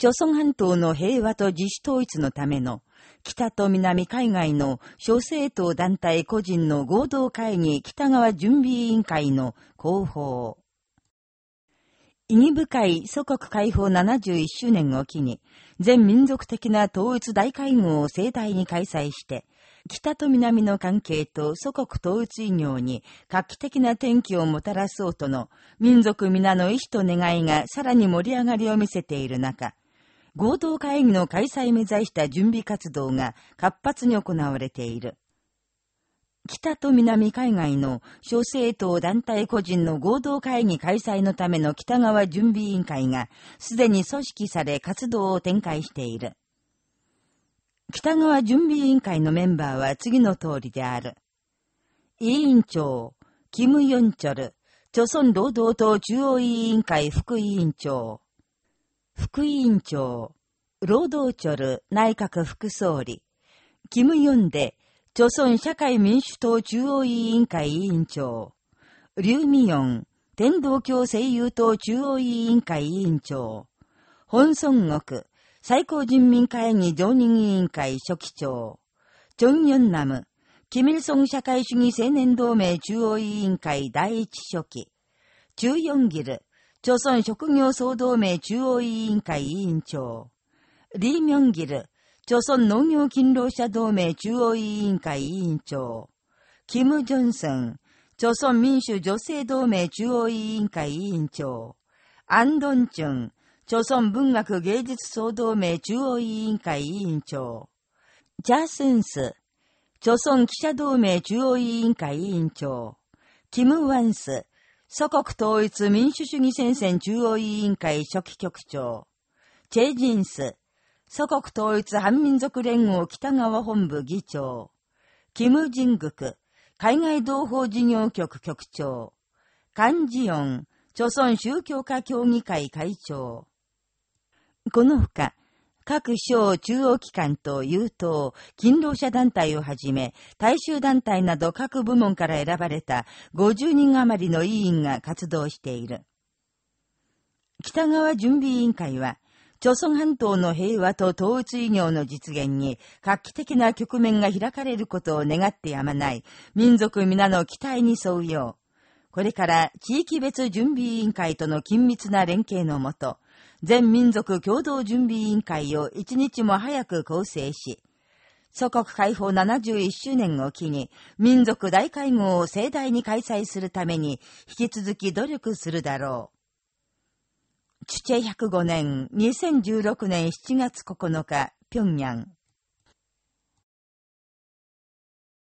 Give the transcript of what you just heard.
朝鮮半島の平和と自主統一のための、北と南海外の小政党団体個人の合同会議北側準備委員会の広報。意義深い祖国解放71周年を機に、全民族的な統一大会合を盛大に開催して、北と南の関係と祖国統一医業に画期的な転機をもたらそうとの民族皆の意志と願いがさらに盛り上がりを見せている中、合同会議の開催目指した準備活動が活発に行われている。北と南海外の小政党団体個人の合同会議開催のための北側準備委員会がすでに組織され活動を展開している。北側準備委員会のメンバーは次の通りである。委員長、キム・ヨンチョル、朝鮮労働党中央委員会副委員長、副委員長、労働チョル内閣副総理、キム・ヨンデ、朝鮮社会民主党中央委員会委員長、リュウミヨン、天道教声優党中央委員会委員長、本村国、最高人民会議常任委員会書記長、チョンヨンナム、キミルソン社会主義青年同盟中央委員会第一書記、チューヨンギル、朝鮮職業総同盟中央委員会委員長、リーミョンギル、朝鮮農業勤労者同盟中央委員会委員長、キム・ジョンソン、朝鮮民主女性同盟中央委員会委員長、アンドンチュン、朝鮮文学芸術総同盟中央委員会委員長、ジャースンス、朝鮮記者同盟中央委員会委員長、キム・ワンス、祖国統一民主主義戦線中央委員会初期局長、チェジンス、祖国統一反民族連合北側本部議長、キム・ジングク、海外同胞事業局局長、カンジヨン、朝鮮宗教家協議会会長、このほか、各省中央機関と優等、勤労者団体をはじめ、大衆団体など各部門から選ばれた50人余りの委員が活動している。北川準備委員会は、朝鮮半島の平和と統一医業の実現に画期的な局面が開かれることを願ってやまない民族皆の期待に沿うよう、これから地域別準備委員会との緊密な連携のもと、全民族共同準備委員会を一日も早く構成し、祖国解放71周年を機に民族大会合を盛大に開催するために引き続き努力するだろう。チュチェ105年2016年7月9日、平壌。